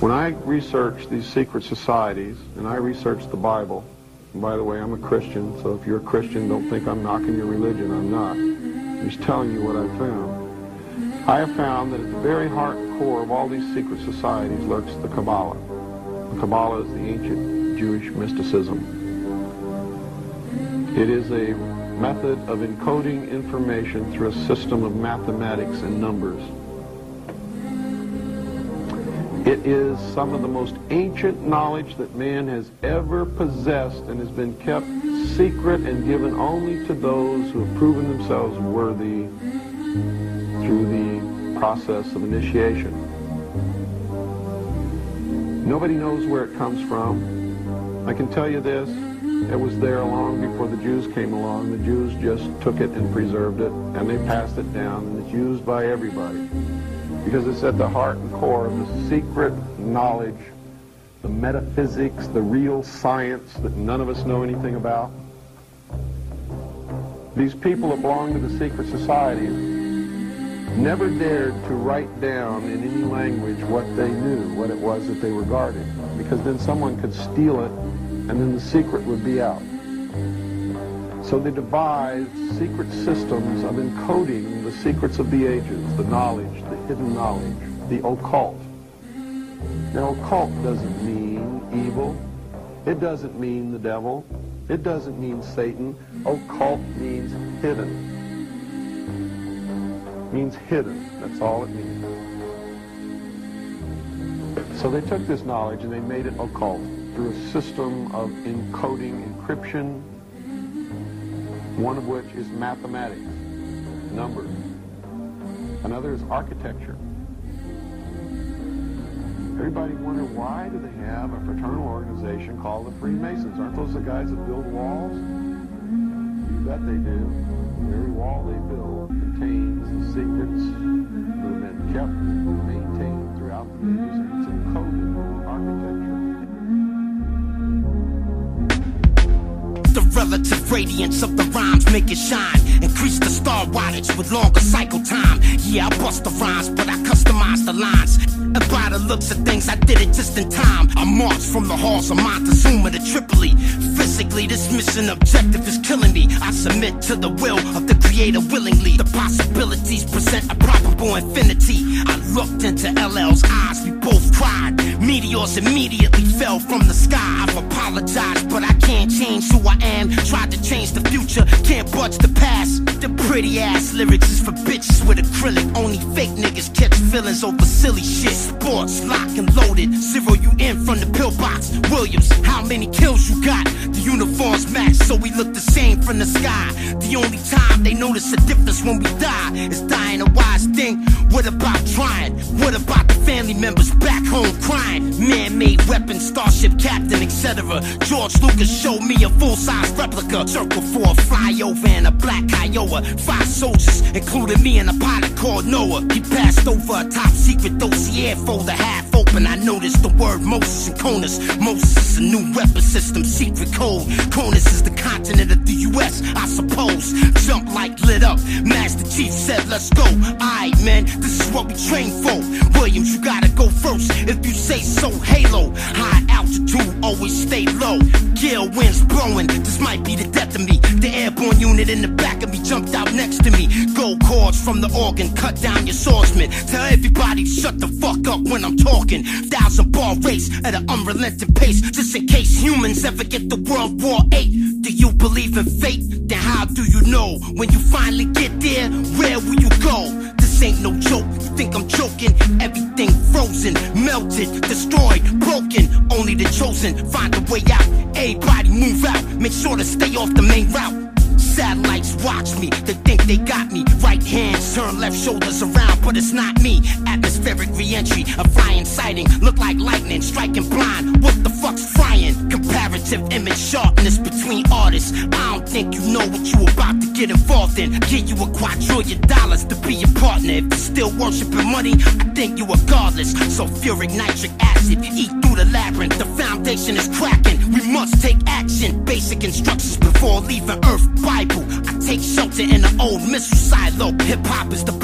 When I research these secret societies, and I research the Bible, and by the way, I'm a Christian, so if you're a Christian, don't think I'm knocking your religion. I'm not. I'm just telling you what I found. I have found that at the very heart and core of all these secret societies lurks the Kabbalah. The Kabbalah is the ancient Jewish mysticism. It is a method of encoding information through a system of mathematics and numbers. It is some of the most ancient knowledge that man has ever possessed and has been kept secret and given only to those who have proven themselves worthy through the process of initiation. Nobody knows where it comes from. I can tell you this, it was there long before the Jews came along. The Jews just took it and preserved it, and they passed it down, and it's used by everybody because it's at the heart and core of the secret knowledge, the metaphysics, the real science that none of us know anything about. These people that belong to the secret societies never dared to write down in any language what they knew, what it was that they were guarding, because then someone could steal it and then the secret would be out. So they devised secret systems of encoding the secrets of the ages, the knowledge, hidden knowledge, the occult. Now, occult doesn't mean evil. It doesn't mean the devil. It doesn't mean Satan. Occult means hidden. means hidden. That's all it means. So they took this knowledge and they made it occult through a system of encoding, encryption, one of which is mathematics, numbers. Another is architecture. Everybody wonder why do they have a fraternal organization called the Freemasons? Aren't those the guys that build walls? You bet they do. Every wall they build contains relative radiance of the rhymes make it shine. Increase the star wattage with longer cycle time. Yeah, I bust the rhymes, but I customize the lines. And by the looks of things, I did it just in time. I marched from the halls of Montezuma to Tripoli. Physically, this mission objective is killing me. I submit to the will of the creator willingly. The possibilities present a probable infinity. I looked into LL's eyes, we both cried. Meteors immediately fell from the sky. I've apologized, but I can't change who I am. Tried to change the future, can't budge the past. The pretty ass lyrics is for bitches with acrylic. Only fake niggas catch feelings over silly shit. Sports lock and loaded, zero you in from the pillbox. Williams, how many kills you got? The uniforms match, so we look the same from the sky. The only time they notice a difference when we die is dying a wise thing. What about trying? What about the family members back home crying? Man-made weapons, starship captain, etc. George Lucas showed me a full-size replica. Circle for a flyover and a black Kiowa. Five soldiers, including me in a pilot called Noah. He passed over a top secret dossier folder half open. I noticed the word Moses and Conus. Moses is a new weapon system, secret code. Conus is the continent of the US, I suppose. Jump like lit up. Master Chief said, let's go. Alright, man, this is what we train for. Williams, you gotta go first. If you say so, Halo. High altitude, always stay low. Gale winds blowing. This might be the death of me. The airborne unit in the back of me jumped out next to me. Gold cords from the organ, cut down your swordsman. Tell everybody shut the fuck up when I'm talking. Thousand ball race at an unrelenting pace, just in case humans ever get the World War Eight. Do you believe in fate? Then how do you know when you finally get there? Where will you go? This ain't no joke. You think I'm joking? Everything frozen, melted, destroyed, broken. Only the chosen find a way out. Everybody move out. Make sure to stay off the main route. Satellites watch me, they think they got me. Right hands turn left shoulders around, but it's not me. Atmospheric reentry, a flying sighting. Look like lightning striking blind. What the fuck's flying? Comparative image sharpness between artists. I don't think you know what you about to get involved in. Give you a quadrillion dollars to be your partner. If you're still worshiping money, I think you are godless. Sulfuric nitric acid, eat through the labyrinth. The foundation is cracking. We must take action. Basic instructions before leaving Earth. Disciple. I take shelter in an old missile silo. Hip hop is the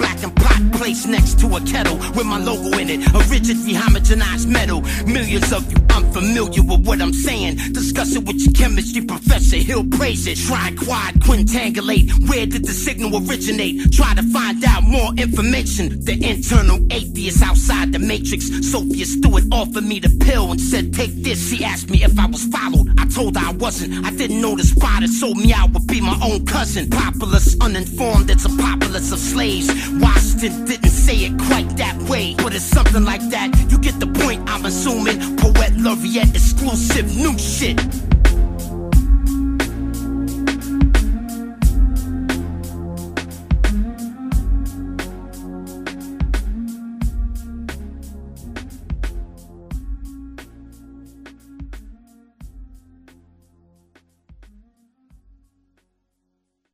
placed next to a kettle with my logo in it. A rigid, homogenized metal. Millions of you unfamiliar with what I'm saying. Discuss it with your chemistry professor, he'll praise it. Try quad, quintangulate. Where did the signal originate? Try to find out more information. The internal atheist outside the matrix. Sophia Stewart offered me the pill and said, Take this. He asked me if I was followed. I told her I wasn't. I didn't know the spot that sold me out would be my own cousin. Populous, uninformed, it's a populace of slaves. Washington didn't say it quite that way, but it's something like that. You get the point, I'm assuming. Poet laureate exclusive new shit.